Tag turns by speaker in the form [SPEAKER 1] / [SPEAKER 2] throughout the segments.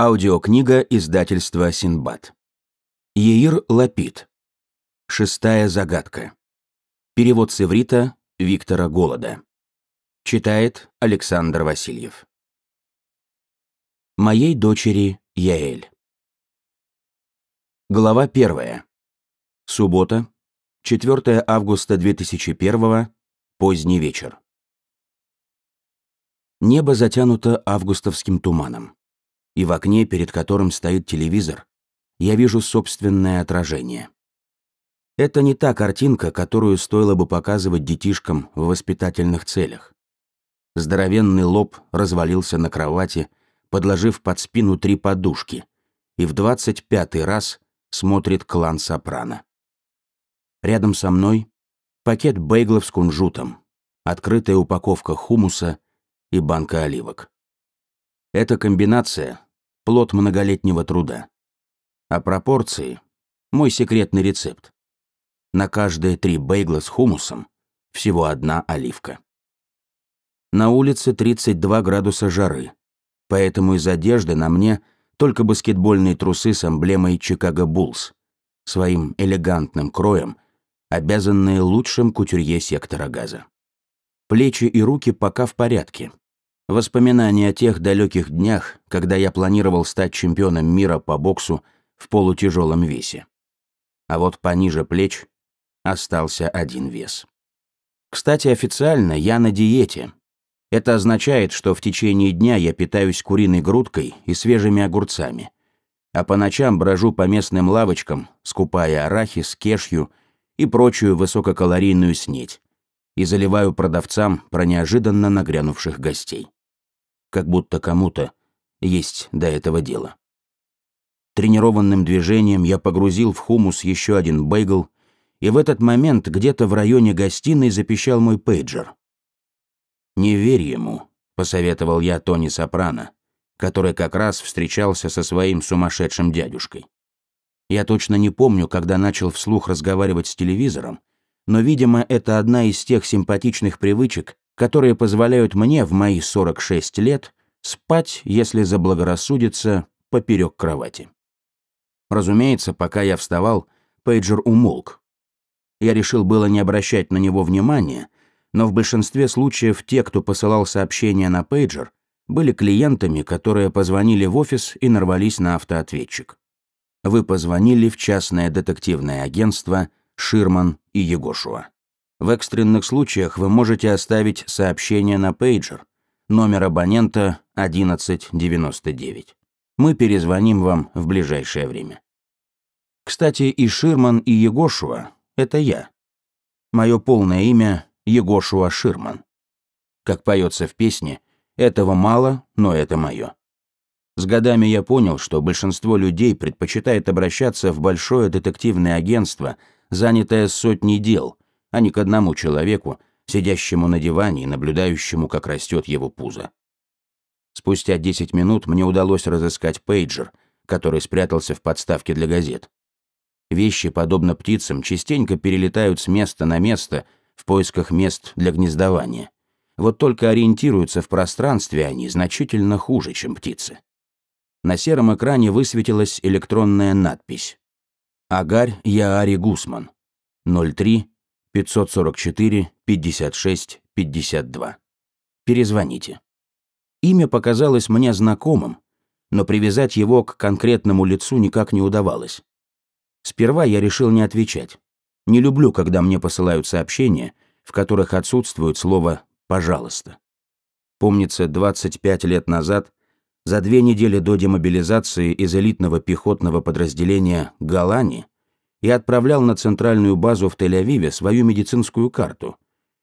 [SPEAKER 1] Аудиокнига издательства Синбад. Еир Лапид. Шестая загадка. Перевод с иврита Виктора Голода. Читает Александр Васильев. Моей дочери Яэль. Глава первая. Суббота, 4 августа 2001, поздний вечер. Небо затянуто августовским туманом, и в окне, перед которым стоит телевизор, я вижу собственное отражение. Это не та картинка, которую стоило бы показывать детишкам в воспитательных целях. Здоровенный лоб развалился на кровати, подложив под спину три подушки, и в двадцать пятый раз смотрит клан Сопрано. Рядом со мной пакет бейглов с кунжутом, открытая упаковка хумуса и банка оливок. Эта комбинация – плод многолетнего труда. А пропорции – мой секретный рецепт. На каждые три бейгла с хумусом всего одна оливка. На улице 32 градуса жары, поэтому из одежды на мне только баскетбольные трусы с эмблемой Чикаго Буллс, своим элегантным кроем, обязанные лучшим кутюрье сектора газа. Плечи и руки пока в порядке. Воспоминания о тех далеких днях, когда я планировал стать чемпионом мира по боксу в полутяжелом весе. А вот пониже плеч остался один вес. Кстати, официально я на диете. Это означает, что в течение дня я питаюсь куриной грудкой и свежими огурцами, а по ночам брожу по местным лавочкам, скупая арахис, кешью и прочую высококалорийную снеть, и заливаю продавцам про неожиданно нагрянувших гостей. Как будто кому-то есть до этого дело. Тренированным движением я погрузил в хумус еще один бейгл, и в этот момент где-то в районе гостиной запищал мой пейджер. «Не верь ему», — посоветовал я Тони Сопрано, который как раз встречался со своим сумасшедшим дядюшкой. Я точно не помню, когда начал вслух разговаривать с телевизором, но, видимо, это одна из тех симпатичных привычек, которые позволяют мне в мои 46 лет спать, если заблагорассудится, поперек кровати. Разумеется, пока я вставал, пейджер умолк. Я решил было не обращать на него внимания, но в большинстве случаев те, кто посылал сообщения на пейджер, были клиентами, которые позвонили в офис и нарвались на автоответчик. Вы позвонили в частное детективное агентство Ширман и Егошуа. В экстренных случаях вы можете оставить сообщение на пейджер, номер абонента 1199. Мы перезвоним вам в ближайшее время. Кстати, и Ширман, и Егошуа — это я. Мое полное имя — Егошуа Ширман. Как поется в песне, этого мало, но это мое. С годами я понял, что большинство людей предпочитает обращаться в большое детективное агентство — занятая сотней дел, а не к одному человеку, сидящему на диване и наблюдающему, как растет его пузо. Спустя 10 минут мне удалось разыскать пейджер, который спрятался в подставке для газет. Вещи, подобно птицам, частенько перелетают с места на место в поисках мест для гнездования. Вот только ориентируются в пространстве они значительно хуже, чем птицы. На сером экране высветилась электронная надпись Агарь Яари Гусман. 03 544 56 52. Перезвоните. Имя показалось мне знакомым, но привязать его к конкретному лицу никак не удавалось. Сперва я решил не отвечать. Не люблю, когда мне посылают сообщения, в которых отсутствует слово «пожалуйста». Помнится, 25 лет назад за две недели до демобилизации из элитного пехотного подразделения «Галани» я отправлял на центральную базу в Тель-Авиве свою медицинскую карту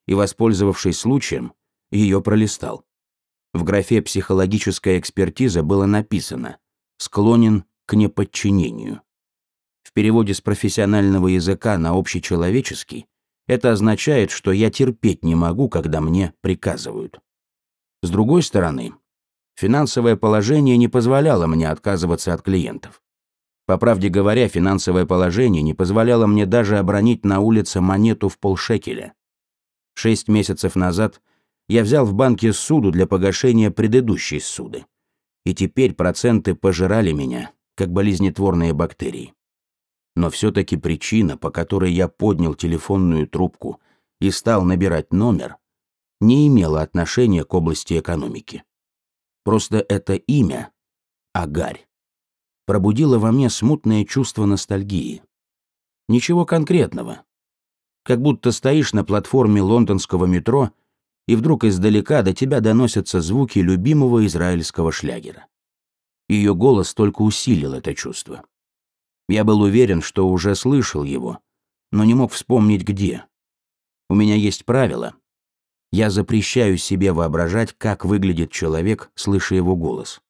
[SPEAKER 1] и, воспользовавшись случаем, ее пролистал. В графе «Психологическая экспертиза» было написано «склонен к неподчинению». В переводе с профессионального языка на общечеловеческий это означает, что я терпеть не могу, когда мне приказывают. С другой стороны, Финансовое положение не позволяло мне отказываться от клиентов. По правде говоря, финансовое положение не позволяло мне даже обронить на улице монету в полшекеля. Шесть месяцев назад я взял в банке суду для погашения предыдущей суды. и теперь проценты пожирали меня, как болезнетворные бактерии. Но все-таки причина, по которой я поднял телефонную трубку и стал набирать номер, не имела отношения к области экономики. Просто это имя, Агарь, пробудило во мне смутное чувство ностальгии. Ничего конкретного. Как будто стоишь на платформе лондонского метро, и вдруг издалека до тебя доносятся звуки любимого израильского шлягера. Ее голос только усилил это чувство. Я был уверен, что уже слышал его, но не мог вспомнить где. У меня есть правило. Я запрещаю себе воображать, как выглядит человек, слыша его голос.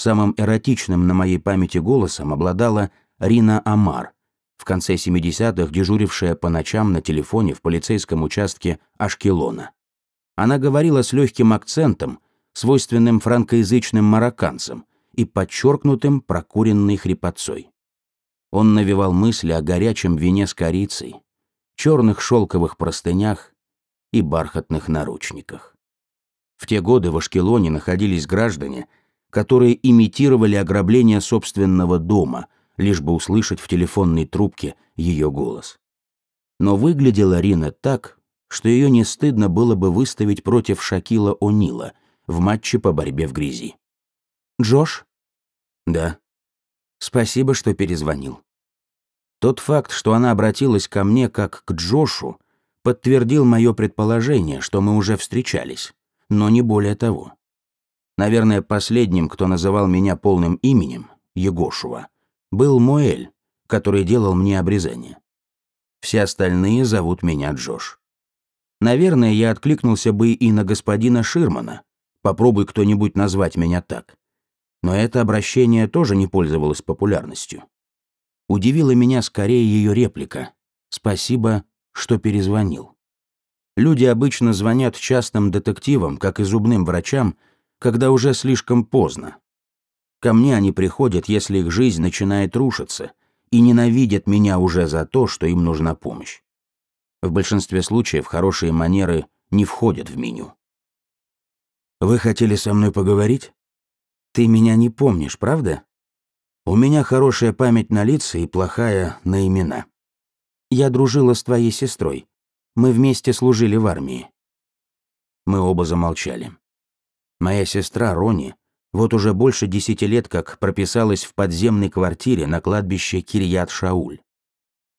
[SPEAKER 1] Самым эротичным на моей памяти голосом обладала Рина Амар, в конце 70-х дежурившая по ночам на телефоне в полицейском участке Ашкелона. Она говорила с легким акцентом, свойственным франкоязычным марокканцам, и подчеркнутым прокуренной хрипотцой. Он навевал мысли о горячем вине с корицей, черных шелковых простынях и бархатных наручниках. В те годы в Ашкелоне находились граждане, которые имитировали ограбление собственного дома, лишь бы услышать в телефонной трубке ее голос. Но выглядела Рина так, что ее не стыдно было бы выставить против Шакила О'Нила в матче по борьбе в грязи. «Джош?» «Да». «Спасибо, что перезвонил». Тот факт, что она обратилась ко мне как к Джошу, подтвердил мое предположение, что мы уже встречались, но не более того. Наверное, последним, кто называл меня полным именем, Егошева, был Моэль, который делал мне обрезание. Все остальные зовут меня Джош. Наверное, я откликнулся бы и на господина Ширмана. Попробуй кто-нибудь назвать меня так но это обращение тоже не пользовалось популярностью. Удивила меня скорее ее реплика «Спасибо, что перезвонил». Люди обычно звонят частным детективам, как и зубным врачам, когда уже слишком поздно. Ко мне они приходят, если их жизнь начинает рушиться, и ненавидят меня уже за то, что им нужна помощь. В большинстве случаев хорошие манеры не входят в меню. «Вы хотели со мной поговорить?» Ты меня не помнишь, правда? У меня хорошая память на лица и плохая на имена. Я дружила с твоей сестрой. Мы вместе служили в армии. Мы оба замолчали. Моя сестра Рони вот уже больше десяти лет как прописалась в подземной квартире на кладбище Кирьят-Шауль.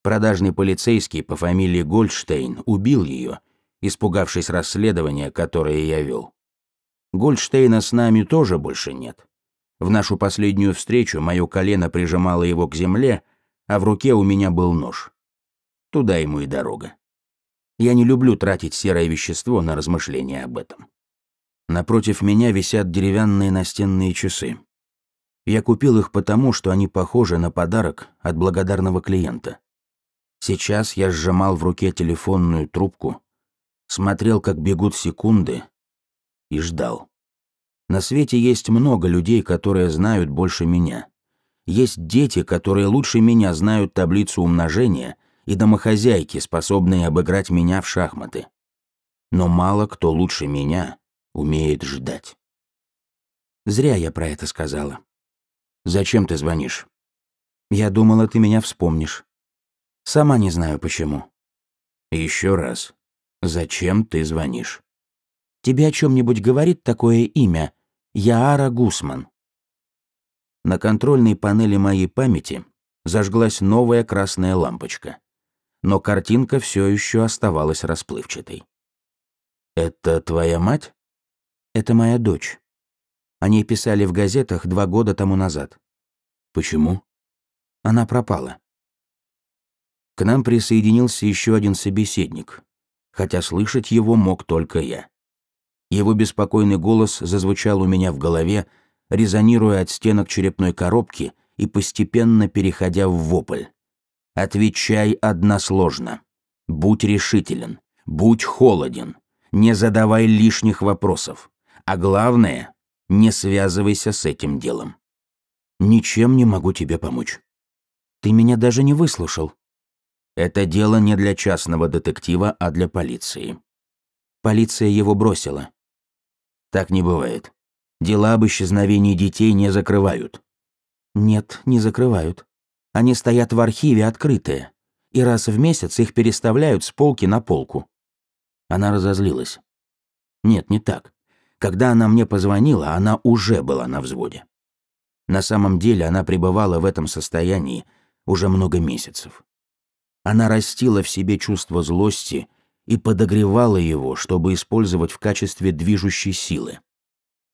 [SPEAKER 1] Продажный полицейский по фамилии Гольдштейн убил ее, испугавшись расследования, которое я вел. Гольдштейна с нами тоже больше нет. В нашу последнюю встречу мое колено прижимало его к земле, а в руке у меня был нож. Туда ему и дорога. Я не люблю тратить серое вещество на размышления об этом. Напротив меня висят деревянные настенные часы. Я купил их потому, что они похожи на подарок от благодарного клиента. Сейчас я сжимал в руке телефонную трубку, смотрел, как бегут секунды, и ждал. На свете есть много людей, которые знают больше меня. Есть дети, которые лучше меня знают таблицу умножения, и домохозяйки, способные обыграть меня в шахматы. Но мало кто лучше меня умеет ждать. Зря я про это сказала. Зачем ты звонишь? Я думала, ты меня вспомнишь. Сама не знаю почему. Еще раз. Зачем ты звонишь? Тебе о чем-нибудь говорит такое имя? Яара Гусман. На контрольной панели моей памяти зажглась новая красная лампочка. Но картинка все еще оставалась расплывчатой. «Это твоя мать?» «Это моя дочь. О ней писали в газетах два года тому назад». «Почему?» «Она пропала». К нам присоединился еще один собеседник, хотя слышать его мог только я. Его беспокойный голос зазвучал у меня в голове, резонируя от стенок черепной коробки и постепенно переходя в вопль. «Отвечай односложно. Будь решителен. Будь холоден. Не задавай лишних вопросов. А главное, не связывайся с этим делом. Ничем не могу тебе помочь. Ты меня даже не выслушал. Это дело не для частного детектива, а для полиции. Полиция его бросила. Так не бывает. Дела об исчезновении детей не закрывают.
[SPEAKER 2] Нет, не закрывают. Они стоят в архиве открытые, и раз в месяц их переставляют с полки на полку.
[SPEAKER 1] Она разозлилась. Нет, не так. Когда она мне позвонила, она уже была на взводе. На самом деле она пребывала в этом состоянии уже много месяцев. Она растила в себе чувство злости и подогревала его, чтобы использовать в качестве движущей силы.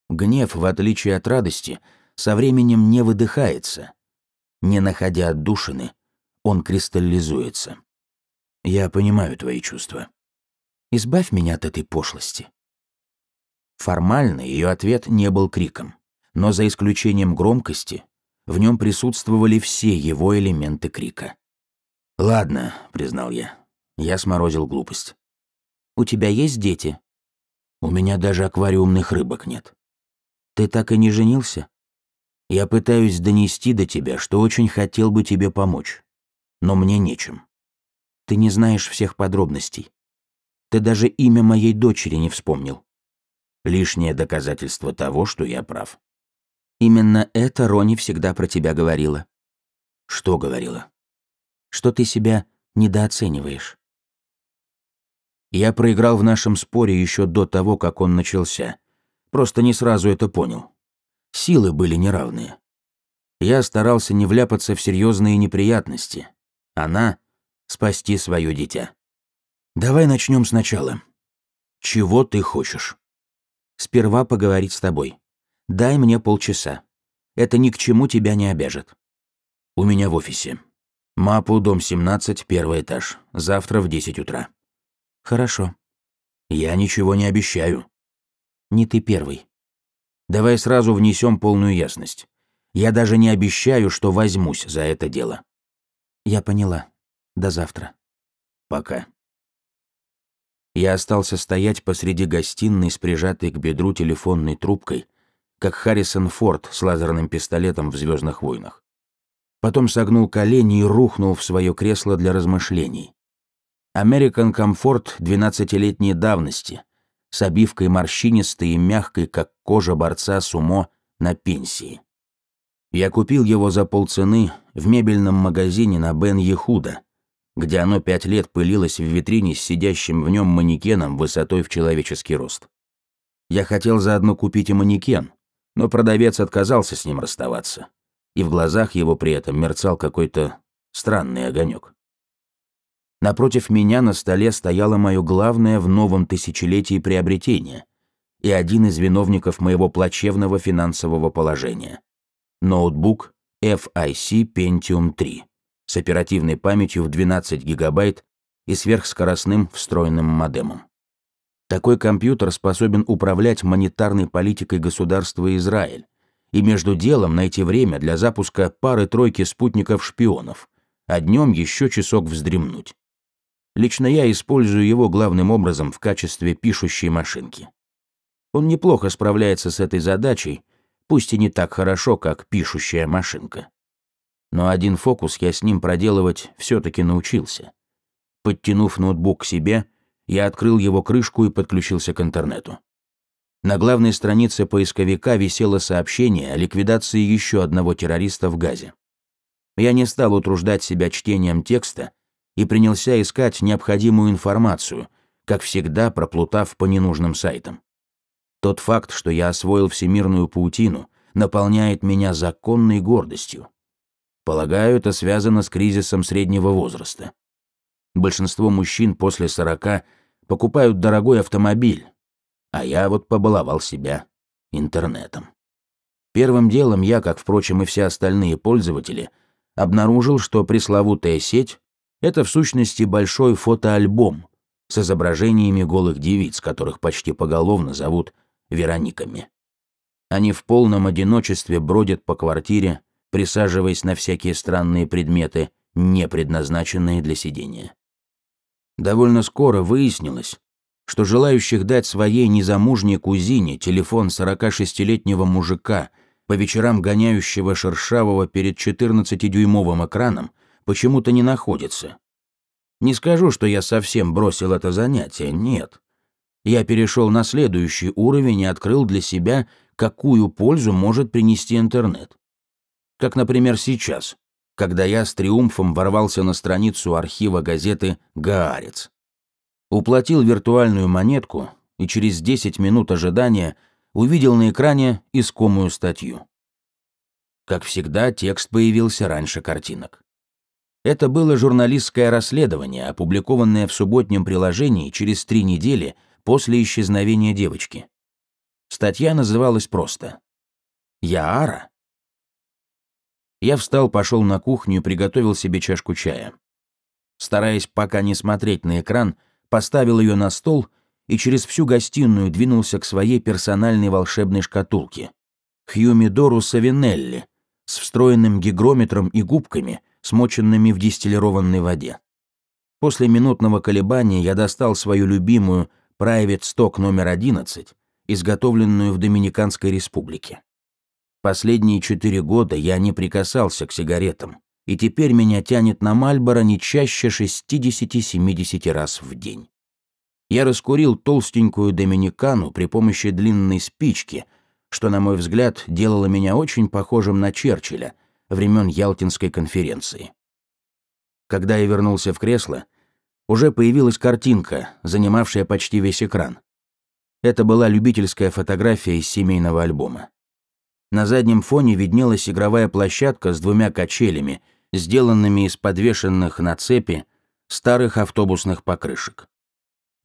[SPEAKER 1] Гнев, в отличие от радости, со временем не выдыхается. Не находя отдушины, он кристаллизуется. Я понимаю твои чувства.
[SPEAKER 2] Избавь меня от этой пошлости.
[SPEAKER 1] Формально ее ответ не был криком, но за исключением громкости, в нем присутствовали все его элементы крика. «Ладно», — признал я, — я сморозил глупость.
[SPEAKER 2] «У тебя есть дети?»
[SPEAKER 1] «У меня даже аквариумных рыбок нет».
[SPEAKER 2] «Ты так и не женился?»
[SPEAKER 1] «Я пытаюсь донести до тебя, что очень хотел бы тебе помочь, но мне нечем».
[SPEAKER 2] «Ты не знаешь всех подробностей. Ты даже имя моей дочери не вспомнил».
[SPEAKER 1] Лишнее доказательство того, что я прав.
[SPEAKER 2] Именно это Рони всегда про тебя говорила.
[SPEAKER 1] Что говорила?
[SPEAKER 2] Что ты себя недооцениваешь.
[SPEAKER 1] Я проиграл в нашем споре еще до того, как он начался. Просто не сразу это понял. Силы были неравные. Я старался не вляпаться в серьезные неприятности. Она — спасти свое дитя. Давай начнем сначала. Чего ты хочешь?
[SPEAKER 2] Сперва поговорить с тобой. Дай мне полчаса. Это ни к чему тебя не обяжет.
[SPEAKER 1] У меня в офисе. Мапу, дом 17, первый этаж. Завтра в 10 утра.
[SPEAKER 2] Хорошо.
[SPEAKER 1] Я ничего не обещаю.
[SPEAKER 2] Не ты первый.
[SPEAKER 1] Давай сразу внесем полную ясность. Я даже не обещаю, что возьмусь за это дело.
[SPEAKER 2] Я поняла. До завтра.
[SPEAKER 1] Пока. Я остался стоять посреди гостиной с прижатой к бедру телефонной трубкой, как Харрисон Форд с лазерным пистолетом в «Звездных войнах». Потом согнул колени и рухнул в свое кресло для размышлений. American Comfort 12-летней давности, с обивкой морщинистой и мягкой, как кожа борца сумо на пенсии. Я купил его за полцены в мебельном магазине на Бен Ехуда, где оно пять лет пылилось в витрине с сидящим в нем манекеном высотой в человеческий рост. Я хотел заодно купить и манекен, но продавец отказался с ним расставаться, и в глазах его при этом мерцал какой-то странный огонек. Напротив меня на столе стояло мое главное в новом тысячелетии приобретение и один из виновников моего плачевного финансового положения – ноутбук FIC Pentium 3 с оперативной памятью в 12 гигабайт и сверхскоростным встроенным модемом. Такой компьютер способен управлять монетарной политикой государства Израиль и между делом найти время для запуска пары-тройки спутников-шпионов, а днем еще часок вздремнуть. Лично я использую его главным образом в качестве пишущей машинки. Он неплохо справляется с этой задачей, пусть и не так хорошо, как пишущая машинка. Но один фокус я с ним проделывать все-таки научился. Подтянув ноутбук к себе, я открыл его крышку и подключился к интернету. На главной странице поисковика висело сообщение о ликвидации еще одного террориста в Газе. Я не стал утруждать себя чтением текста и принялся искать необходимую информацию, как всегда проплутав по ненужным сайтам. Тот факт, что я освоил всемирную паутину, наполняет меня законной гордостью. Полагаю, это связано с кризисом среднего возраста. Большинство мужчин после 40 покупают дорогой автомобиль, а я вот побаловал себя интернетом. Первым делом я, как, впрочем, и все остальные пользователи, обнаружил, что пресловутая сеть — это в сущности большой фотоальбом с изображениями голых девиц, которых почти поголовно зовут Верониками. Они в полном одиночестве бродят по квартире, присаживаясь на всякие странные предметы, не предназначенные для сидения. Довольно скоро выяснилось, что желающих дать своей незамужней кузине телефон 46-летнего мужика, по вечерам гоняющего шершавого перед 14-дюймовым экраном, почему-то не находится. Не скажу, что я совсем бросил это занятие, нет. Я перешел на следующий уровень и открыл для себя, какую пользу может принести интернет. Как, например, сейчас, когда я с триумфом ворвался на страницу архива газеты «Гаарец». Уплатил виртуальную монетку и через 10 минут ожидания увидел на экране искомую статью. Как всегда, текст появился раньше картинок. Это было журналистское расследование, опубликованное в субботнем приложении через три недели после исчезновения девочки. Статья называлась просто «Яара». Я встал, пошел на кухню и приготовил себе чашку чая. Стараясь пока не смотреть на экран, поставил ее на стол и через всю гостиную двинулся к своей персональной волшебной шкатулке. Хьюмидору Савинелли с встроенным гигрометром и губками, смоченными в дистиллированной воде. После минутного колебания я достал свою любимую Private Stock номер 11, изготовленную в Доминиканской республике. Последние четыре года я не прикасался к сигаретам, и теперь меня тянет на Мальборо не чаще 60-70 раз в день. Я раскурил толстенькую доминикану при помощи длинной спички, что, на мой взгляд, делало меня очень похожим на Черчилля времен Ялтинской конференции. Когда я вернулся в кресло, уже появилась картинка, занимавшая почти весь экран. Это была любительская фотография из семейного альбома. На заднем фоне виднелась игровая площадка с двумя качелями, сделанными из подвешенных на цепи старых автобусных покрышек.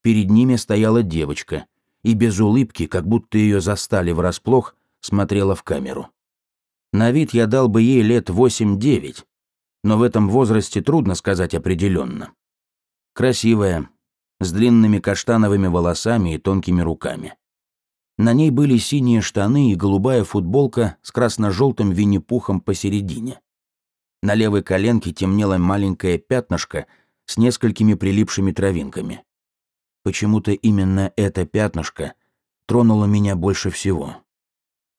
[SPEAKER 1] Перед ними стояла девочка и без улыбки, как будто ее застали врасплох, смотрела в камеру. На вид я дал бы ей лет 8-9, но в этом возрасте трудно сказать определенно. Красивая, с длинными каштановыми волосами и тонкими руками. На ней были синие штаны и голубая футболка с красно-желтым винни-пухом посередине. На левой коленке темнело маленькое пятнышко с несколькими прилипшими травинками. Почему-то именно это пятнышко тронуло меня больше всего.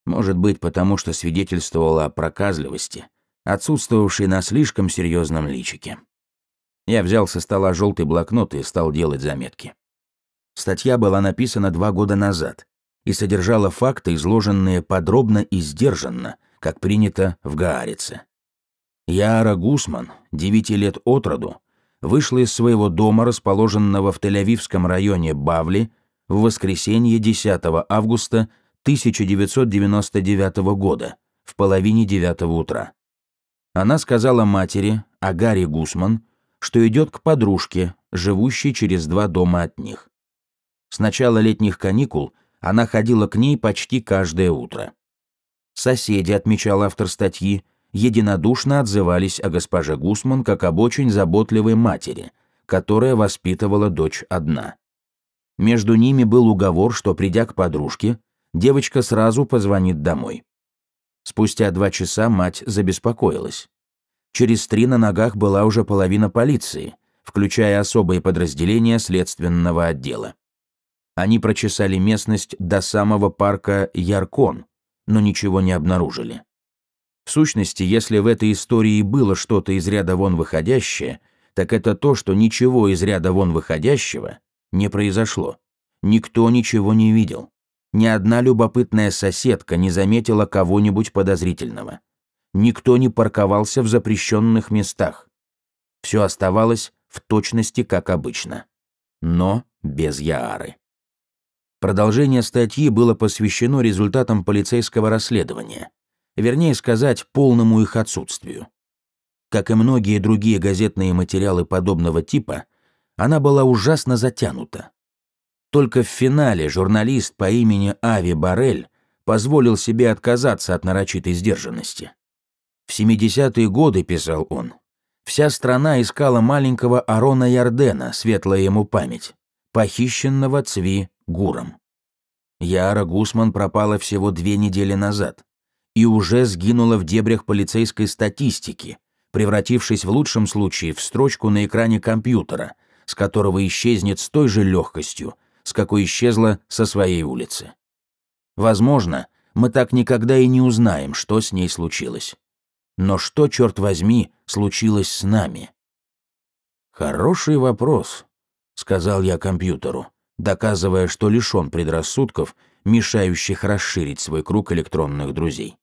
[SPEAKER 1] Может быть, потому что свидетельствовало о проказливости, отсутствовавшей на слишком серьезном личике. Я взял со стола желтый блокнот и стал делать заметки. Статья была написана два года назад, и содержала факты, изложенные подробно и сдержанно, как принято в Гаарице. Яра Гусман, девяти лет от роду, вышла из своего дома, расположенного в Тель-Авивском районе Бавли, в воскресенье 10 августа 1999 года, в половине девятого утра. Она сказала матери, Агаре Гусман, что идет к подружке, живущей через два дома от них. С начала летних каникул она ходила к ней почти каждое утро. Соседи, отмечал автор статьи, единодушно отзывались о госпоже Гусман как об очень заботливой матери, которая воспитывала дочь одна. Между ними был уговор, что, придя к подружке, девочка сразу позвонит домой. Спустя два часа мать забеспокоилась. Через три на ногах была уже половина полиции, включая особые подразделения следственного отдела. Они прочесали местность до самого парка Яркон, но ничего не обнаружили. В сущности, если в этой истории было что-то из ряда вон выходящее, так это то, что ничего из ряда вон выходящего не произошло. Никто ничего не видел. Ни одна любопытная соседка не заметила кого-нибудь подозрительного. Никто не парковался в запрещенных местах. Все оставалось в точности как обычно. Но без Яары. Продолжение статьи было посвящено результатам полицейского расследования, вернее сказать, полному их отсутствию. Как и многие другие газетные материалы подобного типа, она была ужасно затянута. Только в финале журналист по имени Ави Барель позволил себе отказаться от нарочитой сдержанности. В 70-е годы, писал он, вся страна искала маленького Арона Ярдена, светлая ему память, похищенного Цви Гуром. Яра Гусман пропала всего две недели назад и уже сгинула в дебрях полицейской статистики, превратившись в лучшем случае в строчку на экране компьютера, с которого исчезнет с той же легкостью, с какой исчезла со своей улицы. Возможно, мы так никогда и не узнаем, что с ней случилось. Но что, черт возьми, случилось с нами? Хороший вопрос, сказал я компьютеру доказывая, что лишён предрассудков, мешающих расширить свой круг электронных друзей.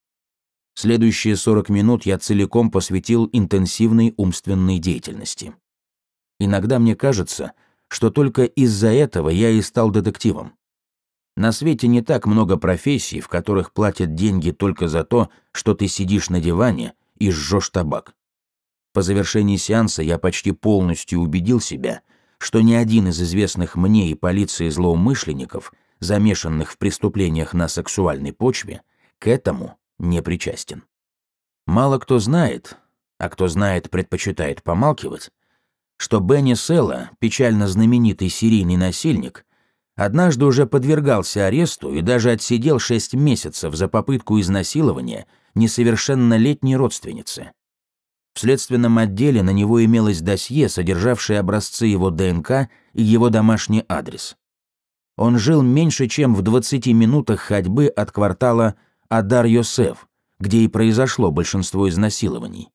[SPEAKER 1] Следующие 40 минут я целиком посвятил интенсивной умственной деятельности. Иногда мне кажется, что только из-за этого я и стал детективом. На свете не так много профессий, в которых платят деньги только за то, что ты сидишь на диване и жжешь табак. По завершении сеанса я почти полностью убедил себя, что ни один из известных мне и полиции злоумышленников, замешанных в преступлениях на сексуальной почве, к этому не причастен. Мало кто знает, а кто знает, предпочитает помалкивать, что Бенни Селла, печально знаменитый серийный насильник, однажды уже подвергался аресту и даже отсидел шесть месяцев за попытку изнасилования несовершеннолетней родственницы. В следственном отделе на него имелось досье, содержавшее образцы его ДНК и его домашний адрес. Он жил меньше, чем в 20 минутах ходьбы от квартала Адар-Йосеф, где и произошло большинство изнасилований.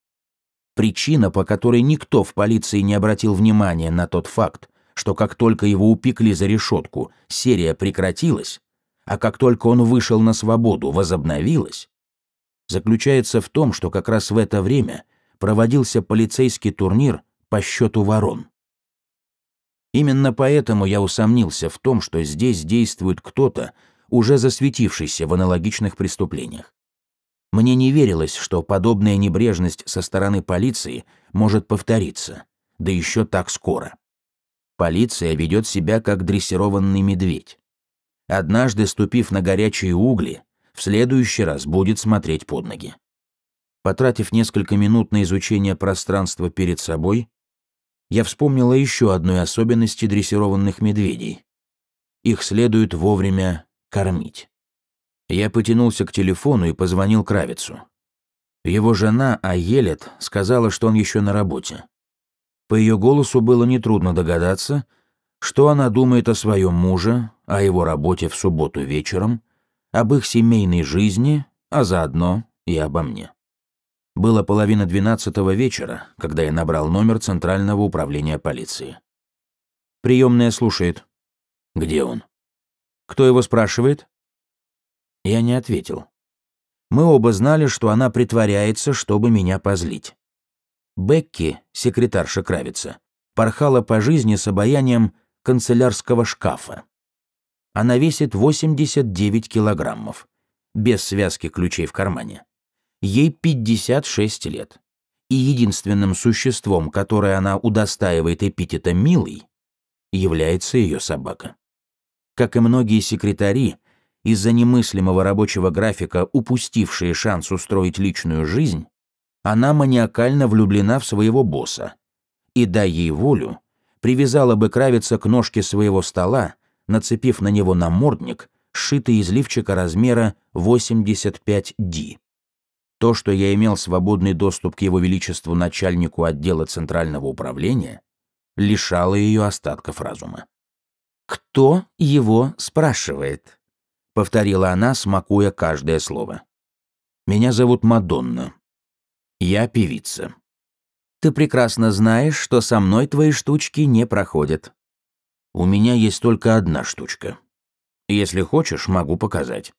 [SPEAKER 1] Причина, по которой никто в полиции не обратил внимания на тот факт, что как только его упекли за решетку, серия прекратилась, а как только он вышел на свободу, возобновилась, заключается в том, что как раз в это время проводился полицейский турнир по счету ворон. Именно поэтому я усомнился в том, что здесь действует кто-то, уже засветившийся в аналогичных преступлениях. Мне не верилось, что подобная небрежность со стороны полиции может повториться, да еще так скоро. Полиция ведет себя как дрессированный медведь. Однажды, ступив на горячие угли, в следующий раз будет смотреть под ноги. Потратив несколько минут на изучение пространства перед собой, я вспомнила еще одной особенности дрессированных медведей. Их следует вовремя кормить. Я потянулся к телефону и позвонил Кравицу. Его жена Аелет сказала, что он еще на работе. По ее голосу было нетрудно догадаться, что она думает о своем муже, о его работе в субботу вечером, об их семейной жизни, а заодно и обо мне. Было половина двенадцатого вечера, когда я набрал номер Центрального управления полиции. Приемная слушает. Где он? Кто его спрашивает? Я не ответил. Мы оба знали, что она притворяется, чтобы меня позлить. Бекки, секретарша Кравица, порхала по жизни с обаянием канцелярского шкафа. Она весит 89 килограммов, без связки ключей в кармане. Ей 56 лет. И единственным существом, которое она удостаивает эпитета «милый», является ее собака. Как и многие секретари, из-за немыслимого рабочего графика, упустившие шанс устроить личную жизнь, она маниакально влюблена в своего босса. И, дай ей волю, привязала бы кравица к ножке своего стола, нацепив на него намордник, сшитый из лифчика размера 85D. То, что я имел свободный доступ к его величеству начальнику отдела Центрального управления, лишало ее остатков разума. «Кто его спрашивает?» повторила она, смакуя каждое слово. Меня зовут Мадонна. Я певица. Ты прекрасно знаешь, что со мной твои штучки не проходят. У меня есть только одна штучка. Если хочешь, могу показать.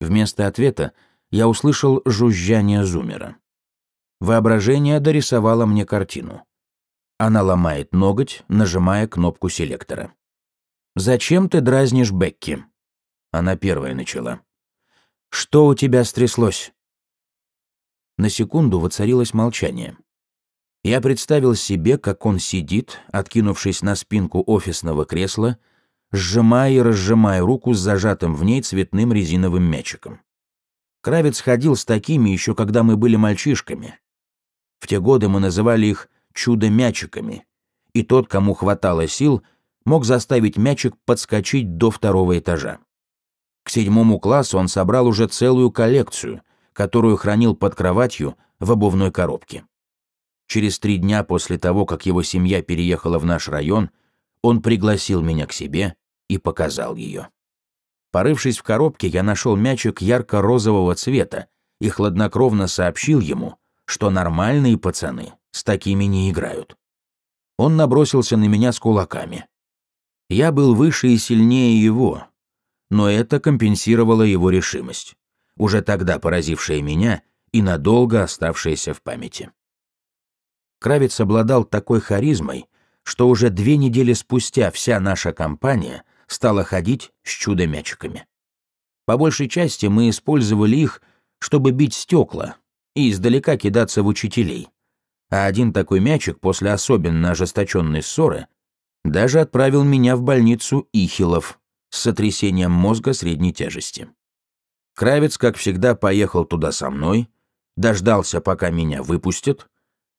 [SPEAKER 1] Вместо ответа я услышал жужжание зумера. Воображение дорисовало мне картину. Она ломает ноготь, нажимая кнопку селектора. «Зачем ты дразнишь Бекки?» Она первая начала. «Что у тебя стряслось?» На секунду воцарилось молчание. Я представил себе, как он сидит, откинувшись на спинку офисного кресла, сжимая и разжимая руку с зажатым в ней цветным резиновым мячиком. Кравец ходил с такими еще когда мы были мальчишками. В те годы мы называли их «чудо-мячиками», и тот, кому хватало сил, мог заставить мячик подскочить до второго этажа. К седьмому классу он собрал уже целую коллекцию, которую хранил под кроватью в обувной коробке. Через три дня после того, как его семья переехала в наш район, он пригласил меня к себе и показал ее. Порывшись в коробке, я нашел мячик ярко-розового цвета и хладнокровно сообщил ему, что нормальные пацаны с такими не играют. Он набросился на меня с кулаками.
[SPEAKER 2] Я был выше и сильнее его, но это компенсировало его решимость, уже тогда поразившая меня и надолго оставшаяся в памяти. Кравец обладал такой харизмой, что уже две недели спустя вся наша компания стала ходить с чудо-мячиками. По большей части мы использовали их, чтобы бить стекла и издалека кидаться в учителей. А один такой мячик после особенно ожесточенной ссоры даже отправил меня в больницу Ихилов с сотрясением мозга средней тяжести. Кравец, как всегда, поехал туда со мной, дождался, пока меня выпустят,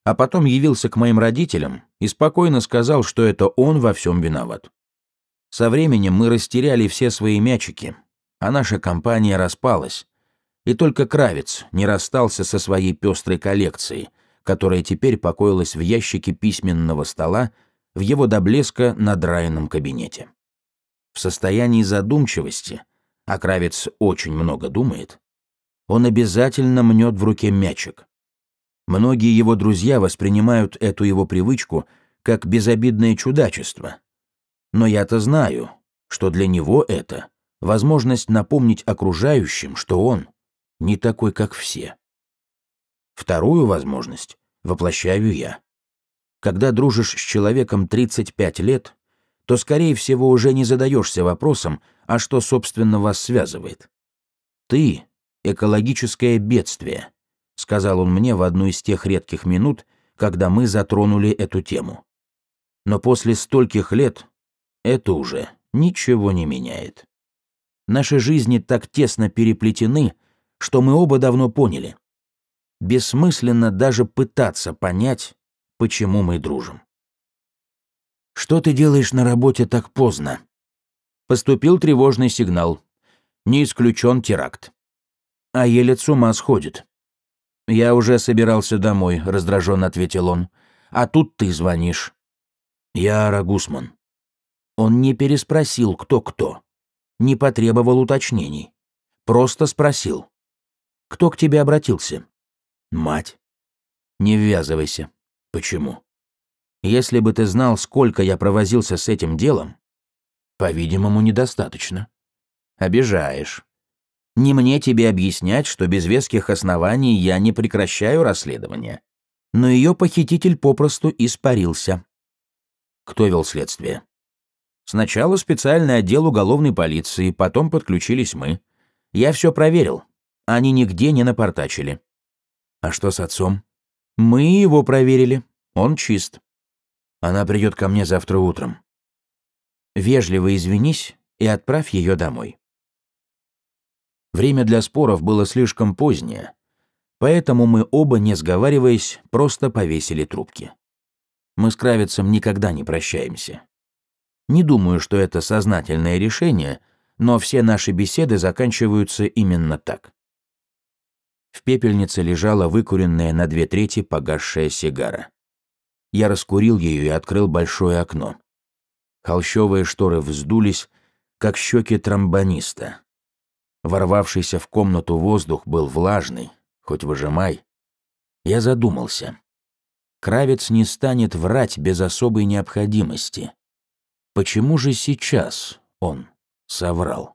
[SPEAKER 2] а потом явился к моим родителям и спокойно сказал, что это он во всем виноват. Со временем мы растеряли все свои мячики, а наша компания распалась, и только Кравец не расстался со своей пестрой коллекцией, которая теперь покоилась в ящике письменного стола в его до блеска надраенном кабинете. В состоянии задумчивости, а Кравец очень много думает, он обязательно мнет в руке мячик. Многие его друзья воспринимают эту его привычку как безобидное чудачество. Но я-то знаю, что для него это возможность напомнить окружающим, что он не такой, как все. Вторую возможность воплощаю я. Когда дружишь с человеком 35 лет, то, скорее всего, уже не задаешься вопросом, а что, собственно, вас связывает. Ты — экологическое бедствие, сказал он мне в одну из тех редких минут, когда мы затронули эту тему. Но после стольких лет это уже ничего не меняет. Наши жизни так тесно переплетены, что мы оба давно поняли. Бессмысленно даже пытаться понять, почему мы дружим. «Что ты делаешь на работе так поздно?» Поступил тревожный сигнал. Не исключен теракт. А еле с ума сходит. «Я уже собирался домой», — раздраженно ответил он. «А тут ты звонишь». «Я Рагусман». Он не переспросил, кто кто. Не потребовал уточнений. Просто спросил. «Кто к тебе обратился?» «Мать». «Не ввязывайся». «Почему?» «Если бы ты знал, сколько я провозился с этим делом...» «По-видимому, недостаточно». «Обижаешь». Не мне тебе объяснять, что без веских оснований я не прекращаю расследование. Но ее похититель попросту испарился. Кто вел следствие? Сначала специальный отдел уголовной полиции, потом подключились мы. Я все проверил. Они нигде не напортачили. А что с отцом? Мы его проверили. Он чист. Она придет ко мне завтра утром. Вежливо извинись и отправь ее домой. Время для споров было слишком позднее, поэтому мы оба, не сговариваясь, просто повесили трубки. Мы с Кравицем никогда не прощаемся. Не думаю, что это сознательное решение, но все наши беседы заканчиваются именно так. В пепельнице лежала выкуренная на две трети погасшая сигара. Я раскурил ее и открыл большое окно. Холщовые шторы вздулись, как щеки тромбониста. Ворвавшийся в комнату воздух был влажный, хоть выжимай. Я задумался. Кравец не станет врать без особой необходимости. Почему же сейчас он соврал?